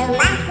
Rumah